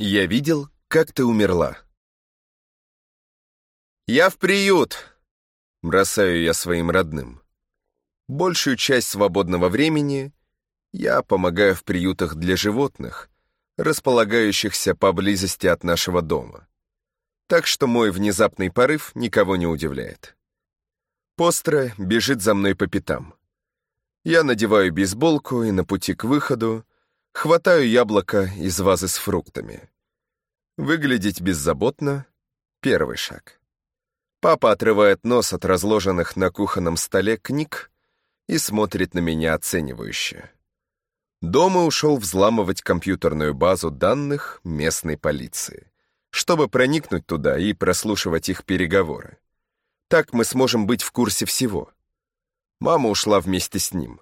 Я видел, как ты умерла. Я в приют! Бросаю я своим родным. Большую часть свободного времени я помогаю в приютах для животных, располагающихся поблизости от нашего дома. Так что мой внезапный порыв никого не удивляет. Постра бежит за мной по пятам. Я надеваю бейсболку и на пути к выходу хватаю яблоко из вазы с фруктами. Выглядеть беззаботно — первый шаг. Папа отрывает нос от разложенных на кухонном столе книг и смотрит на меня оценивающе. Дома ушел взламывать компьютерную базу данных местной полиции, чтобы проникнуть туда и прослушивать их переговоры. Так мы сможем быть в курсе всего. Мама ушла вместе с ним.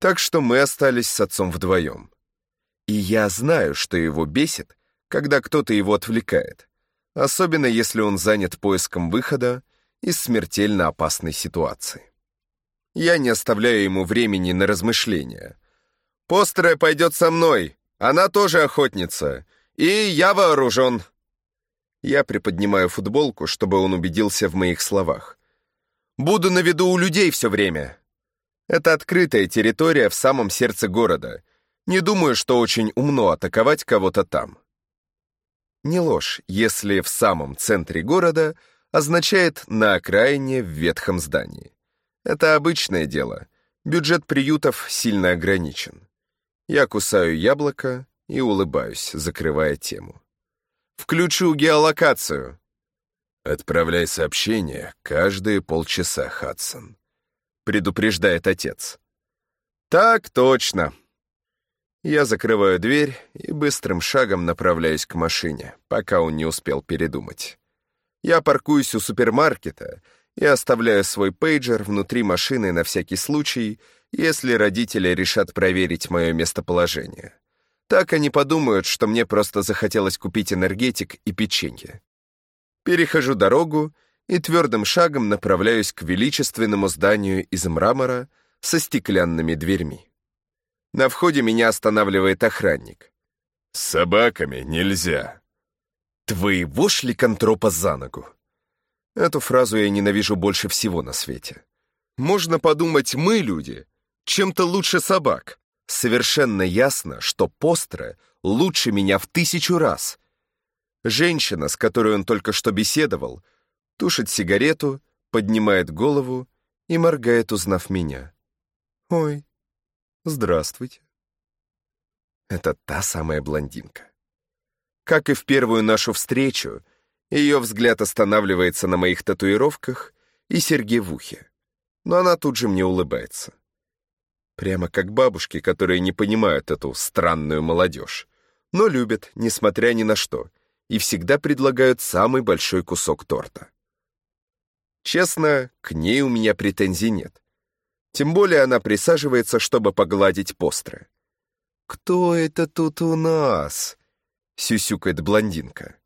Так что мы остались с отцом вдвоем. И я знаю, что его бесит, когда кто-то его отвлекает, особенно если он занят поиском выхода из смертельно опасной ситуации. Я не оставляю ему времени на размышления. «Постере пойдет со мной, она тоже охотница, и я вооружен». Я приподнимаю футболку, чтобы он убедился в моих словах. «Буду на виду у людей все время». Это открытая территория в самом сердце города. Не думаю, что очень умно атаковать кого-то там. Не ложь, если в самом центре города означает на окраине в ветхом здании. Это обычное дело. Бюджет приютов сильно ограничен. Я кусаю яблоко и улыбаюсь, закрывая тему. Включу геолокацию. Отправляй сообщение каждые полчаса, Хадсон предупреждает отец. «Так точно». Я закрываю дверь и быстрым шагом направляюсь к машине, пока он не успел передумать. Я паркуюсь у супермаркета и оставляю свой пейджер внутри машины на всякий случай, если родители решат проверить мое местоположение. Так они подумают, что мне просто захотелось купить энергетик и печенье. Перехожу дорогу и твердым шагом направляюсь к величественному зданию из мрамора со стеклянными дверьми. На входе меня останавливает охранник. «С собаками нельзя». «Твоего шликантропа за ногу». Эту фразу я ненавижу больше всего на свете. Можно подумать, мы, люди, чем-то лучше собак. Совершенно ясно, что Постре лучше меня в тысячу раз. Женщина, с которой он только что беседовал, тушит сигарету, поднимает голову и моргает, узнав меня. «Ой, здравствуйте». Это та самая блондинка. Как и в первую нашу встречу, ее взгляд останавливается на моих татуировках и серьге в ухе, но она тут же мне улыбается. Прямо как бабушки, которые не понимают эту странную молодежь, но любят, несмотря ни на что, и всегда предлагают самый большой кусок торта. Честно, к ней у меня претензий нет. Тем более она присаживается, чтобы погладить постры. «Кто это тут у нас?» — сюсюкает блондинка.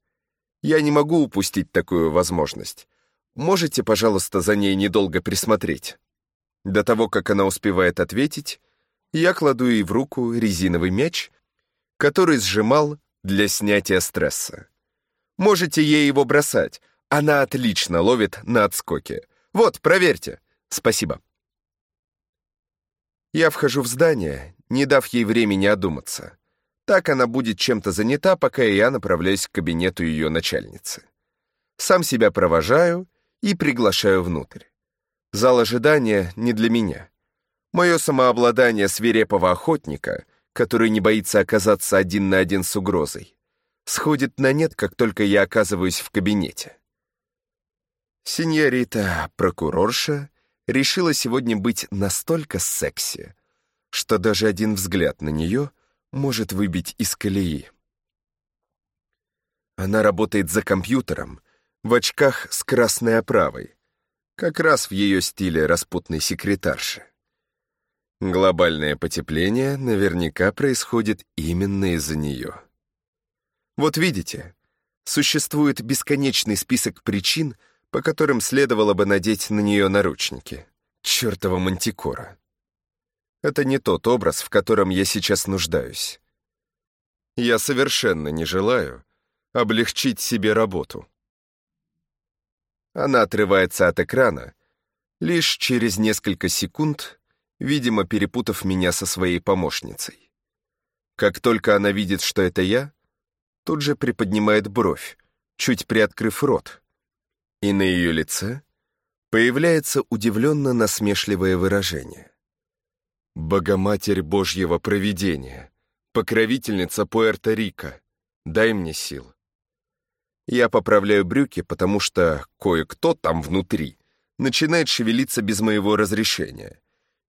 «Я не могу упустить такую возможность. Можете, пожалуйста, за ней недолго присмотреть?» До того, как она успевает ответить, я кладу ей в руку резиновый мяч, который сжимал для снятия стресса. Можете ей его бросать, она отлично ловит на отскоке. Вот, проверьте. Спасибо. Я вхожу в здание, не дав ей времени одуматься. Так она будет чем-то занята, пока я направляюсь к кабинету ее начальницы. Сам себя провожаю и приглашаю внутрь. Зал ожидания не для меня. Мое самообладание свирепого охотника, который не боится оказаться один на один с угрозой, сходит на нет, как только я оказываюсь в кабинете. Синьорита прокурорша решила сегодня быть настолько секси, что даже один взгляд на нее может выбить из колеи. Она работает за компьютером, в очках с красной оправой, как раз в ее стиле распутной секретарши. Глобальное потепление наверняка происходит именно из-за нее. Вот видите, существует бесконечный список причин, по которым следовало бы надеть на нее наручники. Чёртова мантикора. Это не тот образ, в котором я сейчас нуждаюсь. Я совершенно не желаю облегчить себе работу. Она отрывается от экрана лишь через несколько секунд, видимо, перепутав меня со своей помощницей. Как только она видит, что это я, тут же приподнимает бровь, чуть приоткрыв рот, и на ее лице появляется удивленно насмешливое выражение. «Богоматерь Божьего провидения, покровительница Пуэрто-Рико, дай мне сил». Я поправляю брюки, потому что кое-кто там внутри начинает шевелиться без моего разрешения,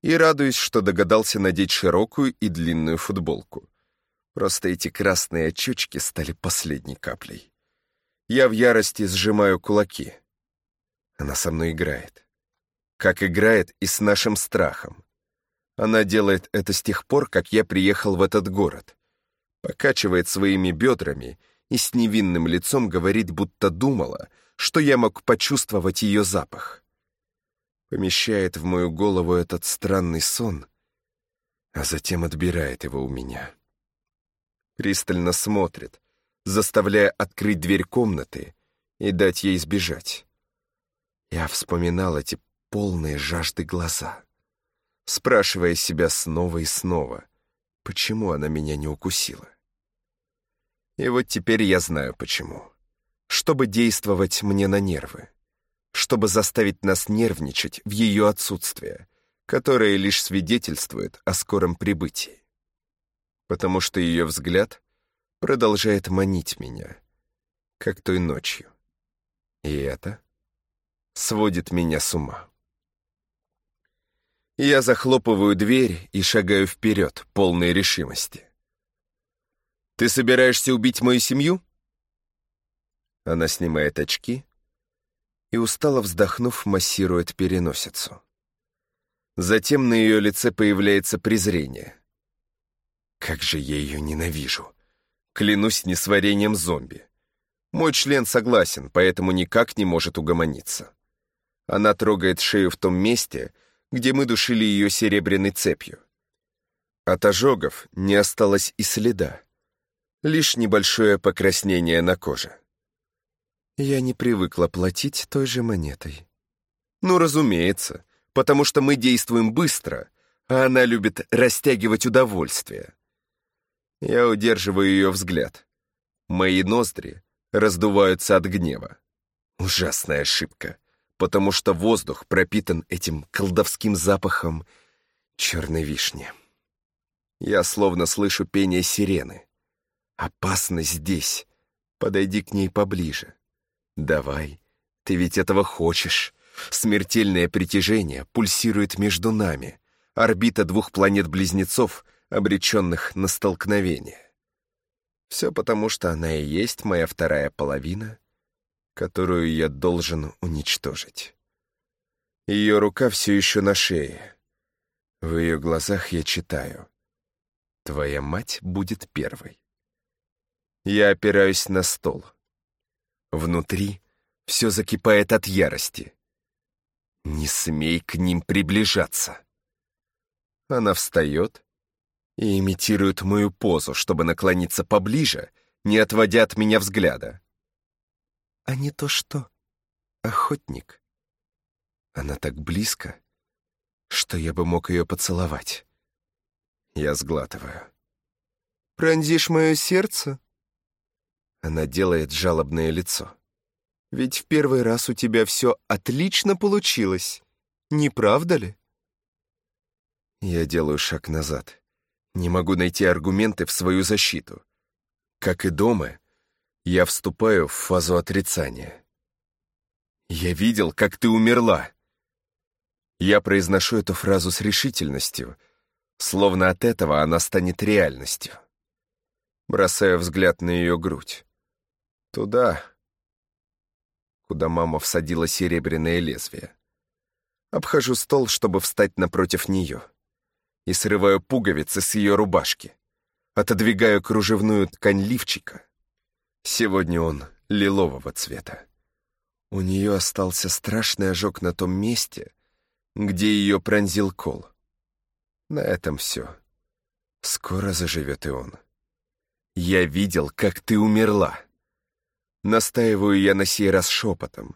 и радуюсь, что догадался надеть широкую и длинную футболку. Просто эти красные очечки стали последней каплей. Я в ярости сжимаю кулаки. Она со мной играет. Как играет и с нашим страхом. Она делает это с тех пор, как я приехал в этот город. Покачивает своими бедрами и с невинным лицом говорит, будто думала, что я мог почувствовать ее запах. Помещает в мою голову этот странный сон, а затем отбирает его у меня пристально смотрит, заставляя открыть дверь комнаты и дать ей сбежать. Я вспоминал эти полные жажды глаза, спрашивая себя снова и снова, почему она меня не укусила. И вот теперь я знаю почему. Чтобы действовать мне на нервы. Чтобы заставить нас нервничать в ее отсутствие, которое лишь свидетельствует о скором прибытии потому что ее взгляд продолжает манить меня, как той ночью. И это сводит меня с ума. Я захлопываю дверь и шагаю вперед, полной решимости. «Ты собираешься убить мою семью?» Она снимает очки и, устало вздохнув, массирует переносицу. Затем на ее лице появляется презрение — как же я ее ненавижу. Клянусь несварением зомби. Мой член согласен, поэтому никак не может угомониться. Она трогает шею в том месте, где мы душили ее серебряной цепью. От ожогов не осталось и следа. Лишь небольшое покраснение на коже. Я не привыкла платить той же монетой. Ну, разумеется, потому что мы действуем быстро, а она любит растягивать удовольствие. Я удерживаю ее взгляд. Мои ноздри раздуваются от гнева. Ужасная ошибка, потому что воздух пропитан этим колдовским запахом черной вишни. Я словно слышу пение сирены. Опасно здесь. Подойди к ней поближе. Давай, ты ведь этого хочешь. Смертельное притяжение пульсирует между нами. Орбита двух планет-близнецов обреченных на столкновение. Все потому, что она и есть моя вторая половина, которую я должен уничтожить. Ее рука все еще на шее. В ее глазах я читаю. Твоя мать будет первой. Я опираюсь на стол. Внутри все закипает от ярости. Не смей к ним приближаться. Она встает, и имитируют мою позу, чтобы наклониться поближе, не отводя от меня взгляда. А не то что, охотник. Она так близко, что я бы мог ее поцеловать. Я сглатываю. «Пронзишь мое сердце?» Она делает жалобное лицо. «Ведь в первый раз у тебя все отлично получилось, не правда ли?» Я делаю шаг назад. Не могу найти аргументы в свою защиту. Как и дома, я вступаю в фазу отрицания. «Я видел, как ты умерла!» Я произношу эту фразу с решительностью, словно от этого она станет реальностью. Бросаю взгляд на ее грудь. Туда, куда мама всадила серебряное лезвие. Обхожу стол, чтобы встать напротив нее и срываю пуговицы с ее рубашки. Отодвигаю кружевную ткань лифчика. Сегодня он лилового цвета. У нее остался страшный ожог на том месте, где ее пронзил кол. На этом все. Скоро заживет и он. Я видел, как ты умерла. Настаиваю я на сей раз шепотом,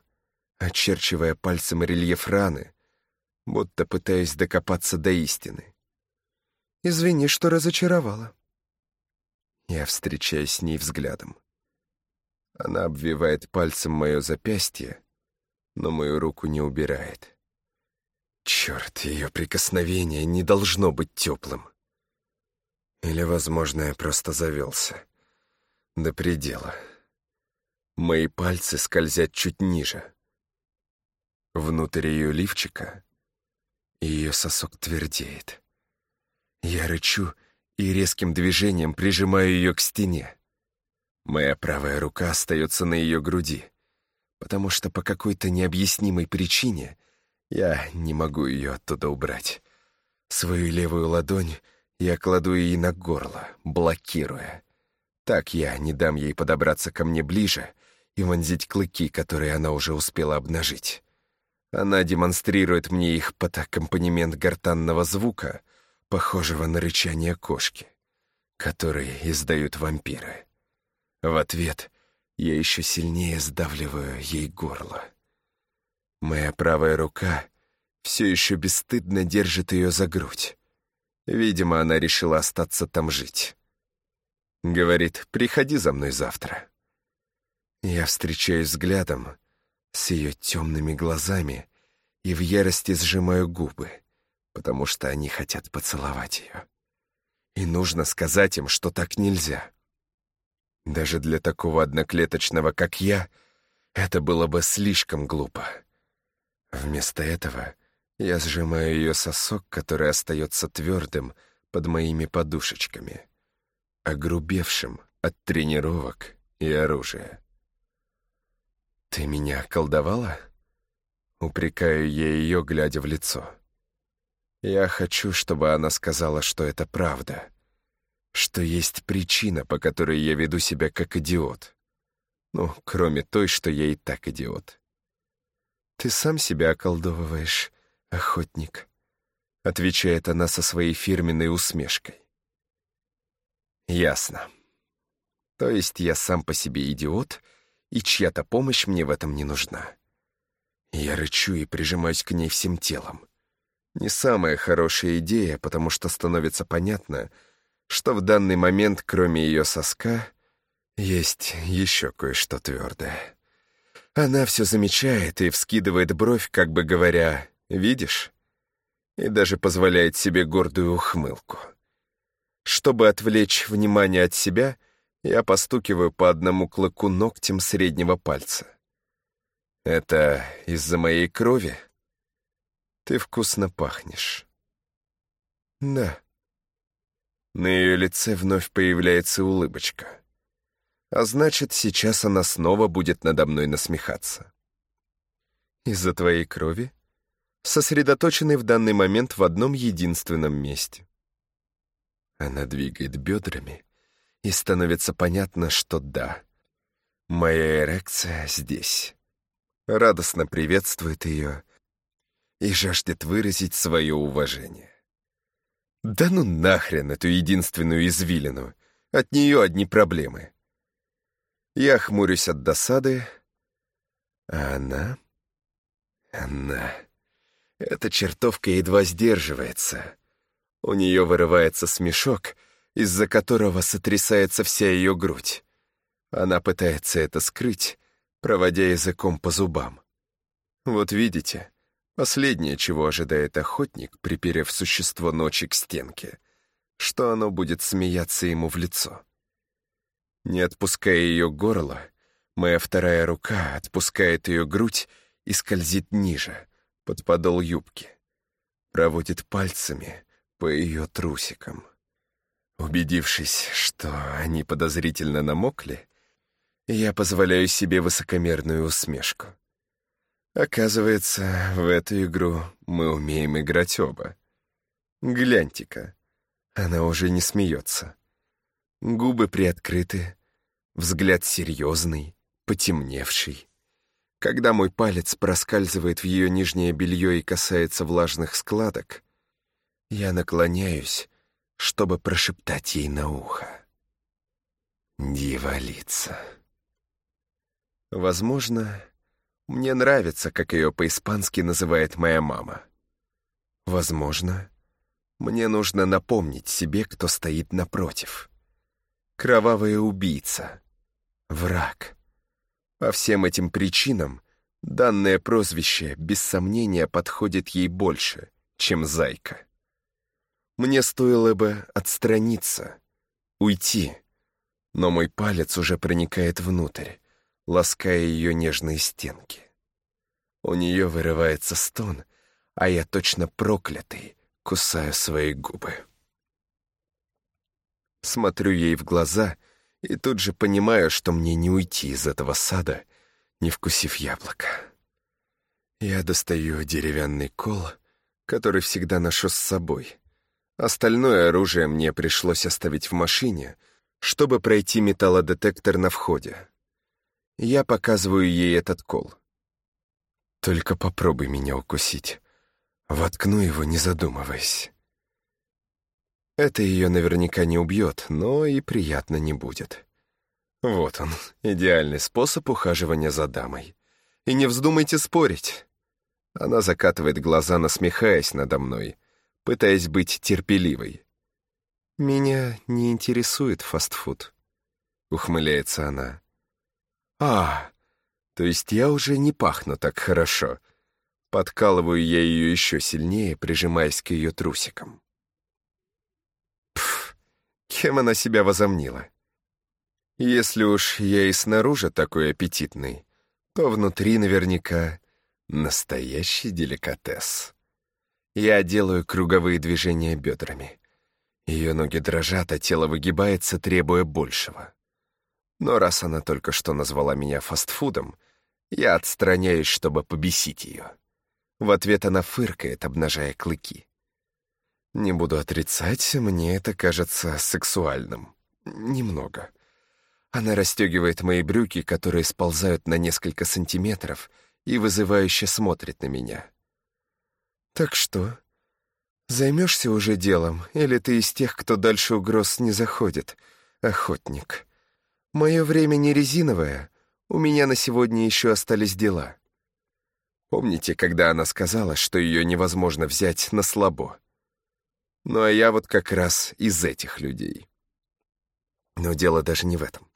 очерчивая пальцем рельеф раны, будто пытаясь докопаться до истины. «Извини, что разочаровала». Я встречаюсь с ней взглядом. Она обвивает пальцем мое запястье, но мою руку не убирает. Черт, ее прикосновение не должно быть теплым. Или, возможно, я просто завелся. До предела. Мои пальцы скользят чуть ниже. Внутрь ее лифчика, ее сосок твердеет. Я рычу и резким движением прижимаю ее к стене. Моя правая рука остается на ее груди, потому что по какой-то необъяснимой причине я не могу ее оттуда убрать. Свою левую ладонь я кладу ей на горло, блокируя. Так я не дам ей подобраться ко мне ближе и вонзить клыки, которые она уже успела обнажить. Она демонстрирует мне их под аккомпанемент гортанного звука, похожего на рычание кошки, которые издают вампиры. В ответ я еще сильнее сдавливаю ей горло. Моя правая рука все еще бесстыдно держит ее за грудь. Видимо, она решила остаться там жить. Говорит, приходи за мной завтра. Я встречаюсь взглядом с ее темными глазами и в ярости сжимаю губы, потому что они хотят поцеловать ее. И нужно сказать им, что так нельзя. Даже для такого одноклеточного, как я, это было бы слишком глупо. Вместо этого я сжимаю ее сосок, который остается твердым под моими подушечками, огрубевшим от тренировок и оружия. «Ты меня колдовала?» Упрекаю я ее, глядя в лицо. Я хочу, чтобы она сказала, что это правда, что есть причина, по которой я веду себя как идиот. Ну, кроме той, что я и так идиот. Ты сам себя околдовываешь, охотник», — отвечает она со своей фирменной усмешкой. «Ясно. То есть я сам по себе идиот, и чья-то помощь мне в этом не нужна. Я рычу и прижимаюсь к ней всем телом. Не самая хорошая идея, потому что становится понятно, что в данный момент, кроме ее соска, есть еще кое-что твердое. Она все замечает и вскидывает бровь, как бы говоря, Видишь? И даже позволяет себе гордую ухмылку. Чтобы отвлечь внимание от себя, я постукиваю по одному клыку ногтем среднего пальца. Это из-за моей крови? Ты вкусно пахнешь. Да. На ее лице вновь появляется улыбочка. А значит, сейчас она снова будет надо мной насмехаться. Из-за твоей крови? сосредоточенный в данный момент в одном единственном месте. Она двигает бедрами, и становится понятно, что да, моя эрекция здесь. Радостно приветствует ее и жаждет выразить свое уважение. Да ну нахрен эту единственную извилину, от нее одни проблемы. Я хмурюсь от досады, а она... Она... Эта чертовка едва сдерживается. У нее вырывается смешок, из-за которого сотрясается вся ее грудь. Она пытается это скрыть, проводя языком по зубам. Вот видите, последнее, чего ожидает охотник, приперев существо ночи к стенке, что оно будет смеяться ему в лицо. Не отпуская ее горло, моя вторая рука отпускает ее грудь и скользит ниже, под подол юбки. Проводит пальцами по ее трусикам. Убедившись, что они подозрительно намокли, я позволяю себе высокомерную усмешку. Оказывается, в эту игру мы умеем играть оба. Гляньте-ка, она уже не смеется. Губы приоткрыты, взгляд серьезный, потемневший. Когда мой палец проскальзывает в ее нижнее белье и касается влажных складок, я наклоняюсь, чтобы прошептать ей на ухо. Дьяволица. Возможно, мне нравится, как ее по-испански называет моя мама. Возможно, мне нужно напомнить себе, кто стоит напротив. Кровавая убийца. Враг. По всем этим причинам данное прозвище, без сомнения, подходит ей больше, чем «зайка». Мне стоило бы отстраниться, уйти, но мой палец уже проникает внутрь, лаская ее нежные стенки. У нее вырывается стон, а я точно проклятый, кусаю свои губы. Смотрю ей в глаза и тут же понимаю, что мне не уйти из этого сада, не вкусив яблоко. Я достаю деревянный кол, который всегда ношу с собой. Остальное оружие мне пришлось оставить в машине, чтобы пройти металлодетектор на входе. Я показываю ей этот кол. Только попробуй меня укусить. Воткну его, не задумываясь. Это ее наверняка не убьет, но и приятно не будет. Вот он, идеальный способ ухаживания за дамой. И не вздумайте спорить. Она закатывает глаза, насмехаясь надо мной, пытаясь быть терпеливой. «Меня не интересует фастфуд», — ухмыляется она. «А, то есть я уже не пахну так хорошо». Подкалываю я ее еще сильнее, прижимаясь к ее трусикам. Пф, кем она себя возомнила? Если уж я и снаружи такой аппетитный, то внутри наверняка настоящий деликатес. Я делаю круговые движения бедрами. Ее ноги дрожат, а тело выгибается, требуя большего. Но раз она только что назвала меня фастфудом, я отстраняюсь, чтобы побесить ее. В ответ она фыркает, обнажая клыки. Не буду отрицать, мне это кажется сексуальным. Немного. Она расстегивает мои брюки, которые сползают на несколько сантиметров, и вызывающе смотрит на меня. «Так что? Займешься уже делом, или ты из тех, кто дальше угроз не заходит, охотник?» Мое время не резиновое, у меня на сегодня еще остались дела. Помните, когда она сказала, что ее невозможно взять на слабо? Ну а я вот как раз из этих людей. Но дело даже не в этом.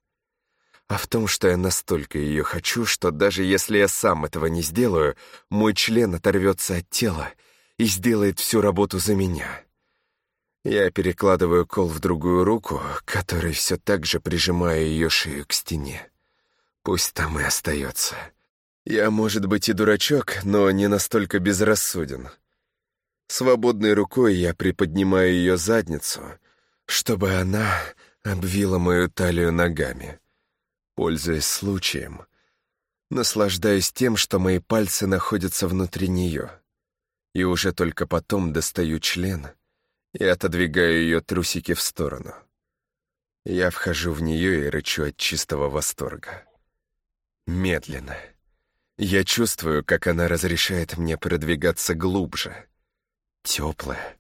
А в том, что я настолько ее хочу, что даже если я сам этого не сделаю, мой член оторвется от тела и сделает всю работу за меня. Я перекладываю кол в другую руку, которой все так же прижимаю ее шею к стене. Пусть там и остается. Я, может быть, и дурачок, но не настолько безрассуден. Свободной рукой я приподнимаю ее задницу, чтобы она обвила мою талию ногами. Пользуясь случаем, наслаждаюсь тем, что мои пальцы находятся внутри нее. И уже только потом достаю член — и отодвигаю ее трусики в сторону. Я вхожу в нее и рычу от чистого восторга. Медленно. Я чувствую, как она разрешает мне продвигаться глубже. Теплая,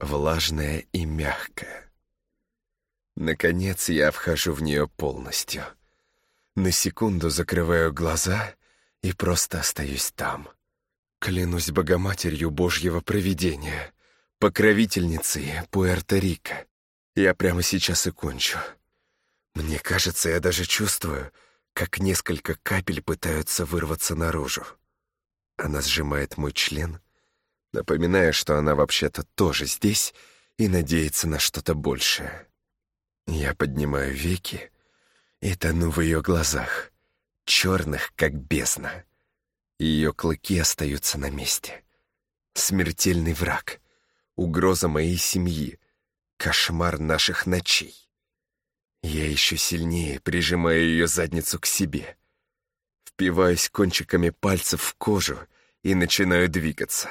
влажная и мягкая. Наконец я вхожу в нее полностью. На секунду закрываю глаза и просто остаюсь там. Клянусь Богоматерью Божьего провидения — покровительницей Пуэрто-Рико. Я прямо сейчас и кончу. Мне кажется, я даже чувствую, как несколько капель пытаются вырваться наружу. Она сжимает мой член, напоминая, что она вообще-то тоже здесь и надеется на что-то большее. Я поднимаю веки и тону в ее глазах, черных, как бездна. Ее клыки остаются на месте. Смертельный враг — угроза моей семьи, кошмар наших ночей. Я еще сильнее прижимаю ее задницу к себе, впиваюсь кончиками пальцев в кожу и начинаю двигаться.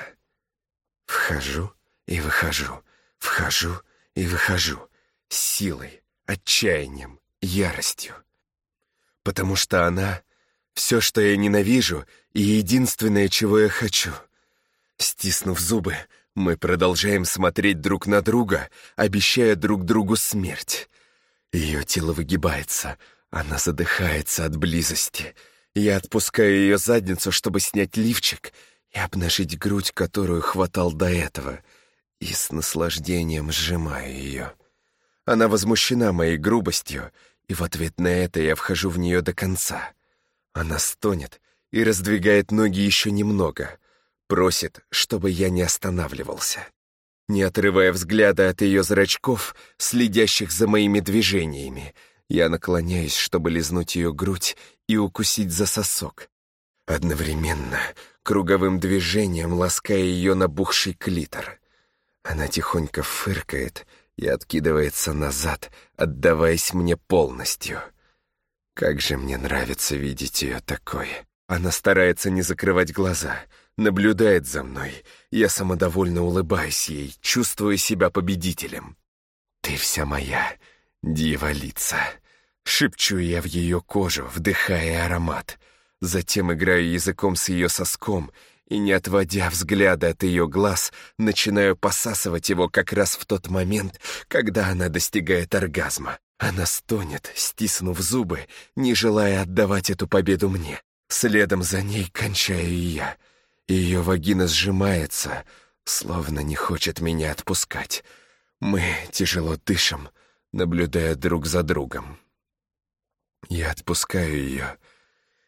Вхожу и выхожу, вхожу и выхожу, силой, отчаянием, яростью. Потому что она — все, что я ненавижу, и единственное, чего я хочу. Стиснув зубы, мы продолжаем смотреть друг на друга, обещая друг другу смерть. Ее тело выгибается, она задыхается от близости. Я отпускаю ее задницу, чтобы снять лифчик и обнажить грудь, которую хватал до этого, и с наслаждением сжимаю ее. Она возмущена моей грубостью, и в ответ на это я вхожу в нее до конца. Она стонет и раздвигает ноги еще немного, просит, чтобы я не останавливался. Не отрывая взгляда от ее зрачков, следящих за моими движениями, я наклоняюсь, чтобы лизнуть ее грудь и укусить за сосок. Одновременно, круговым движением лаская ее набухший клитор. Она тихонько фыркает и откидывается назад, отдаваясь мне полностью. Как же мне нравится видеть ее такой. Она старается не закрывать глаза, наблюдает за мной. Я самодовольно улыбаюсь ей, чувствую себя победителем. «Ты вся моя, дьяволица!» Шепчу я в ее кожу, вдыхая аромат. Затем играю языком с ее соском и, не отводя взгляда от ее глаз, начинаю посасывать его как раз в тот момент, когда она достигает оргазма. Она стонет, стиснув зубы, не желая отдавать эту победу мне. Следом за ней кончаю и я. Ее вагина сжимается, словно не хочет меня отпускать. Мы тяжело дышим, наблюдая друг за другом. Я отпускаю ее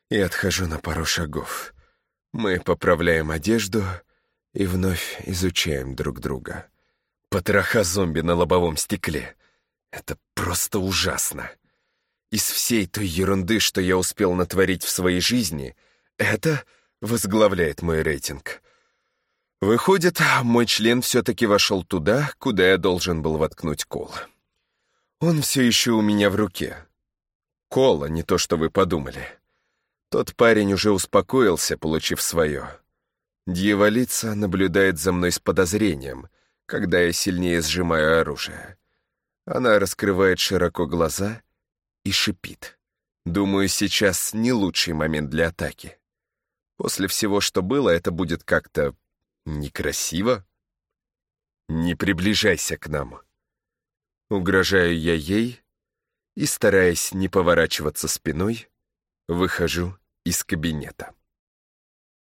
и отхожу на пару шагов. Мы поправляем одежду и вновь изучаем друг друга. Потроха зомби на лобовом стекле. Это просто ужасно. Из всей той ерунды, что я успел натворить в своей жизни, это возглавляет мой рейтинг. Выходит, мой член все-таки вошел туда, куда я должен был воткнуть кол. Он все еще у меня в руке. Кола, не то, что вы подумали. Тот парень уже успокоился, получив свое. Дьяволица наблюдает за мной с подозрением, когда я сильнее сжимаю оружие. Она раскрывает широко глаза и шипит. Думаю, сейчас не лучший момент для атаки. После всего, что было, это будет как-то некрасиво. Не приближайся к нам. Угрожаю я ей и, стараясь не поворачиваться спиной, выхожу из кабинета.